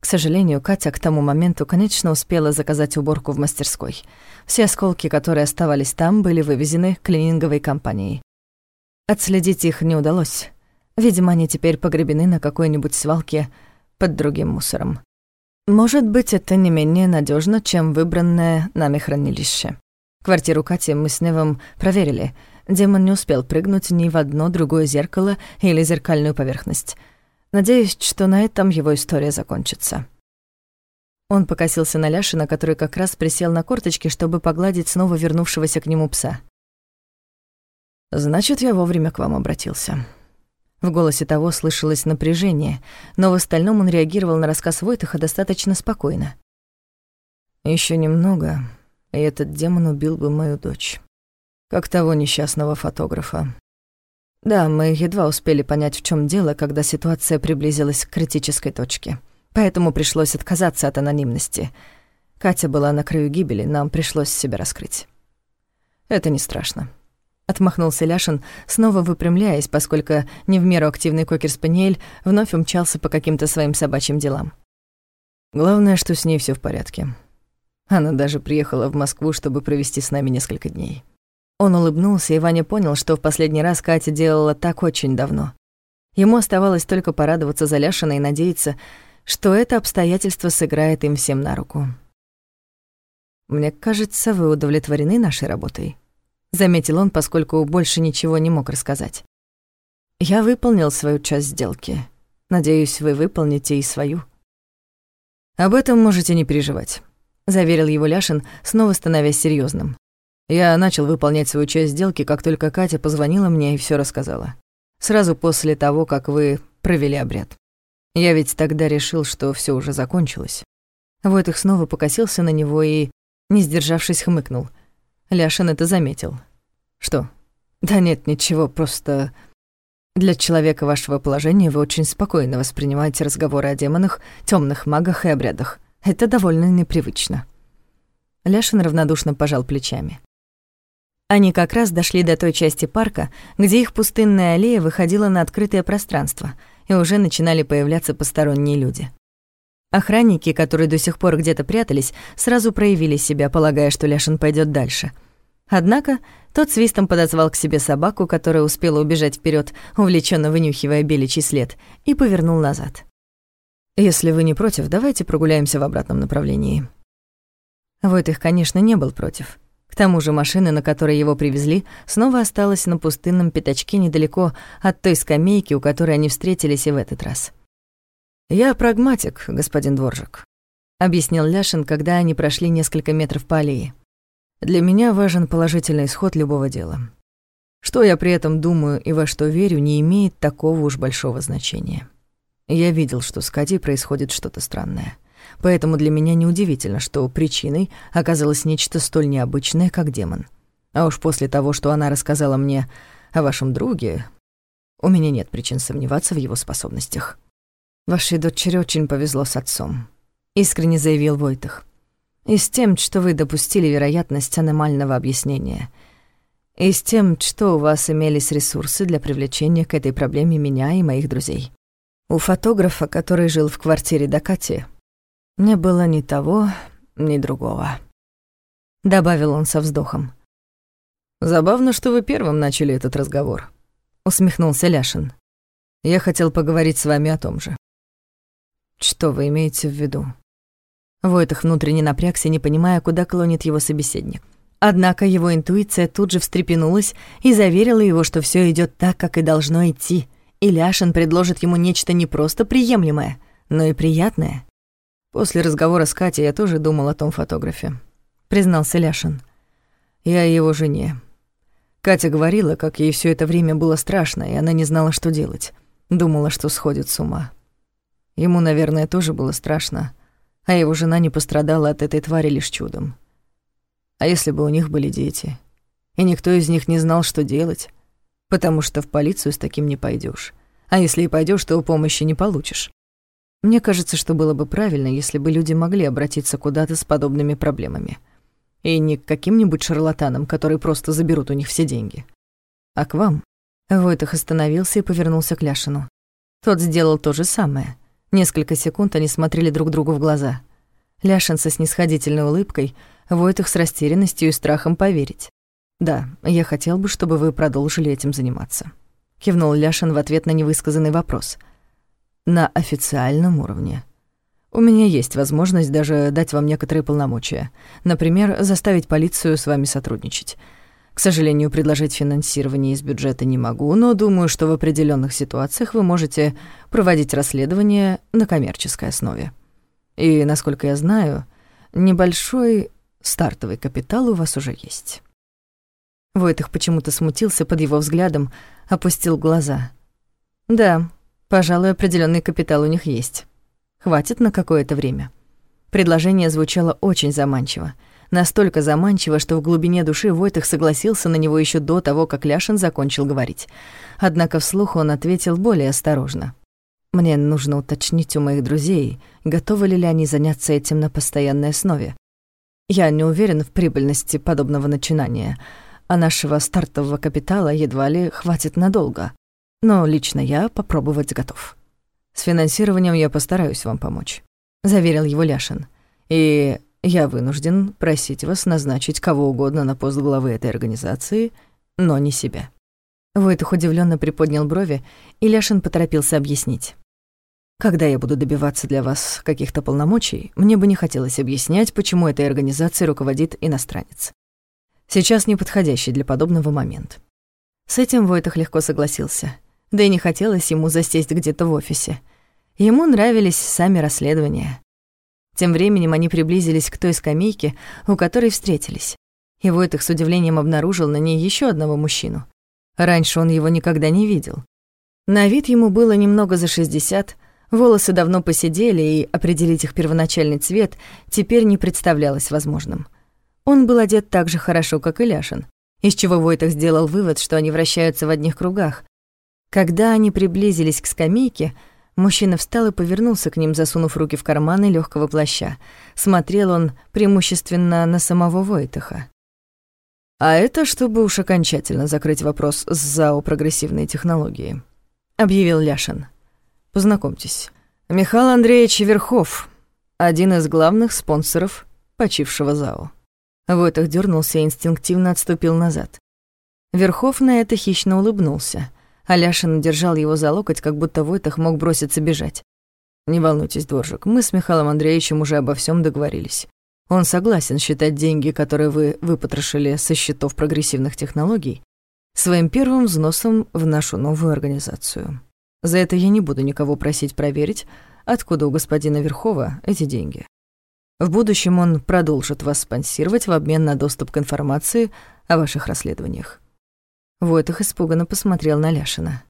К сожалению, Катя к тому моменту, конечно, успела заказать уборку в мастерской. Все осколки, которые оставались там, были вывезены клининговой компанией. Отследить их не удалось. Видимо, они теперь погребены на какой-нибудь свалке под другим мусором. Может быть, это не менее надежно, чем выбранное нами хранилище. Квартиру Кати мы с Невом проверили. Демон не успел прыгнуть ни в одно другое зеркало или зеркальную поверхность — Надеюсь, что на этом его история закончится. Он покосился на Ляшина, который как раз присел на корточки, чтобы погладить снова вернувшегося к нему пса. «Значит, я вовремя к вам обратился». В голосе того слышалось напряжение, но в остальном он реагировал на рассказ Войтаха достаточно спокойно. Еще немного, и этот демон убил бы мою дочь. Как того несчастного фотографа. Да, мы едва успели понять, в чем дело, когда ситуация приблизилась к критической точке. Поэтому пришлось отказаться от анонимности. Катя была на краю гибели, нам пришлось себя раскрыть. Это не страшно. Отмахнулся Ляшин, снова выпрямляясь, поскольку не в меру активный кокер-спаниель вновь умчался по каким-то своим собачьим делам. Главное, что с ней все в порядке. Она даже приехала в Москву, чтобы провести с нами несколько дней. Он улыбнулся, и Ваня понял, что в последний раз Катя делала так очень давно. Ему оставалось только порадоваться за Ляшина и надеяться, что это обстоятельство сыграет им всем на руку. «Мне кажется, вы удовлетворены нашей работой», — заметил он, поскольку больше ничего не мог рассказать. «Я выполнил свою часть сделки. Надеюсь, вы выполните и свою». «Об этом можете не переживать», — заверил его Ляшин, снова становясь серьезным. Я начал выполнять свою часть сделки, как только Катя позвонила мне и все рассказала. Сразу после того, как вы провели обряд. Я ведь тогда решил, что все уже закончилось. Войтых снова покосился на него и, не сдержавшись, хмыкнул. Ляшин это заметил. «Что?» «Да нет, ничего, просто...» Для человека вашего положения вы очень спокойно воспринимаете разговоры о демонах, темных магах и обрядах. Это довольно непривычно. Ляшин равнодушно пожал плечами. Они как раз дошли до той части парка, где их пустынная аллея выходила на открытое пространство, и уже начинали появляться посторонние люди. Охранники, которые до сих пор где-то прятались, сразу проявили себя, полагая, что Ляшин пойдет дальше. Однако тот свистом подозвал к себе собаку, которая успела убежать вперед, увлеченно вынюхивая беличий след, и повернул назад. «Если вы не против, давайте прогуляемся в обратном направлении». Войтых, конечно, не был против. К тому же машина, на которой его привезли, снова осталась на пустынном пятачке недалеко от той скамейки, у которой они встретились и в этот раз. «Я прагматик, господин Дворжик», — объяснил Ляшин, когда они прошли несколько метров по аллее. «Для меня важен положительный исход любого дела. Что я при этом думаю и во что верю, не имеет такого уж большого значения. Я видел, что с Катей происходит что-то странное. Поэтому для меня неудивительно, что причиной оказалось нечто столь необычное, как демон. А уж после того, что она рассказала мне о вашем друге, у меня нет причин сомневаться в его способностях. Вашей дочери очень повезло с отцом, искренне заявил Войтах. И с тем, что вы допустили вероятность аномального объяснения. И с тем, что у вас имелись ресурсы для привлечения к этой проблеме меня и моих друзей. У фотографа, который жил в квартире Дакати, не было ни того, ни другого. Добавил он со вздохом. «Забавно, что вы первым начали этот разговор», — усмехнулся Ляшин. «Я хотел поговорить с вами о том же». «Что вы имеете в виду?» Войтах внутренне напрягся, не понимая, куда клонит его собеседник. Однако его интуиция тут же встрепенулась и заверила его, что все идет так, как и должно идти, и Ляшин предложит ему нечто не просто приемлемое, но и приятное. После разговора с Катей я тоже думал о том фотографе, признался Ляшин. Я о его жене. Катя говорила, как ей все это время было страшно, и она не знала, что делать. Думала, что сходит с ума. Ему, наверное, тоже было страшно, а его жена не пострадала от этой твари лишь чудом. А если бы у них были дети? И никто из них не знал, что делать, потому что в полицию с таким не пойдешь. А если и пойдешь, то помощи не получишь. Мне кажется, что было бы правильно, если бы люди могли обратиться куда-то с подобными проблемами. И не к каким-нибудь шарлатанам, которые просто заберут у них все деньги. А к вам. Войтах остановился и повернулся к Ляшину. Тот сделал то же самое. Несколько секунд они смотрели друг другу в глаза. Ляшин со снисходительной улыбкой, Войтах с растерянностью и страхом поверить. «Да, я хотел бы, чтобы вы продолжили этим заниматься», — кивнул Ляшин в ответ на невысказанный вопрос — на официальном уровне. У меня есть возможность даже дать вам некоторые полномочия. Например, заставить полицию с вами сотрудничать. К сожалению, предложить финансирование из бюджета не могу, но думаю, что в определенных ситуациях вы можете проводить расследование на коммерческой основе. И, насколько я знаю, небольшой стартовый капитал у вас уже есть. Войтых почему-то смутился под его взглядом, опустил глаза. Да, Пожалуй, определенный капитал у них есть. Хватит на какое-то время. Предложение звучало очень заманчиво. Настолько заманчиво, что в глубине души Войтых согласился на него еще до того, как Ляшин закончил говорить. Однако вслух он ответил более осторожно. «Мне нужно уточнить у моих друзей, готовы ли они заняться этим на постоянной основе. Я не уверен в прибыльности подобного начинания, а нашего стартового капитала едва ли хватит надолго но лично я попробовать готов. С финансированием я постараюсь вам помочь, заверил его Ляшин. И я вынужден просить вас назначить кого угодно на пост главы этой организации, но не себя. Войтух удивленно приподнял брови, и Ляшин поторопился объяснить. Когда я буду добиваться для вас каких-то полномочий, мне бы не хотелось объяснять, почему этой организацией руководит иностранец. Сейчас неподходящий для подобного момент. С этим Войтах легко согласился да и не хотелось ему засесть где-то в офисе. Ему нравились сами расследования. Тем временем они приблизились к той скамейке, у которой встретились. И Войтых с удивлением обнаружил на ней еще одного мужчину. Раньше он его никогда не видел. На вид ему было немного за 60, волосы давно посидели, и определить их первоначальный цвет теперь не представлялось возможным. Он был одет так же хорошо, как и Ляшин, из чего Войтах сделал вывод, что они вращаются в одних кругах. Когда они приблизились к скамейке, мужчина встал и повернулся к ним, засунув руки в карманы легкого плаща. Смотрел он преимущественно на самого Войтаха. А это чтобы уж окончательно закрыть вопрос с ЗАО «Прогрессивные технологии», — объявил Ляшин. Познакомьтесь, Михаил Андреевич Верхов, один из главных спонсоров почившего ЗАО. Войтах дернулся и инстинктивно отступил назад. Верхов на это хищно улыбнулся. Аляшин держал его за локоть, как будто Войтах мог броситься бежать. «Не волнуйтесь, Дворжик, мы с Михаилом Андреевичем уже обо всем договорились. Он согласен считать деньги, которые вы выпотрошили со счетов прогрессивных технологий, своим первым взносом в нашу новую организацию. За это я не буду никого просить проверить, откуда у господина Верхова эти деньги. В будущем он продолжит вас спонсировать в обмен на доступ к информации о ваших расследованиях». Войтах испуганно посмотрел на Ляшина.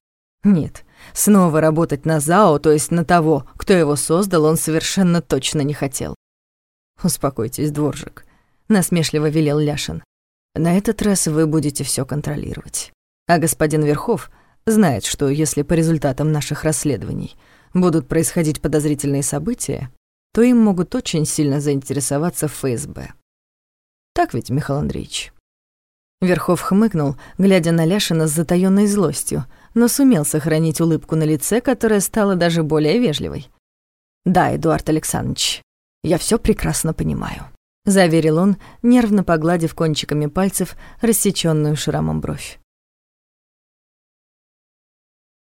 Нет, снова работать на ЗАО, то есть на того, кто его создал, он совершенно точно не хотел. «Успокойтесь, дворжик», — насмешливо велел Ляшин. «На этот раз вы будете все контролировать. А господин Верхов знает, что если по результатам наших расследований будут происходить подозрительные события, то им могут очень сильно заинтересоваться ФСБ. Так ведь, Михаил Андреевич?» Верхов хмыкнул, глядя на Ляшина с затаённой злостью, но сумел сохранить улыбку на лице, которая стала даже более вежливой. «Да, Эдуард Александрович, я все прекрасно понимаю», — заверил он, нервно погладив кончиками пальцев рассечённую шрамом бровь.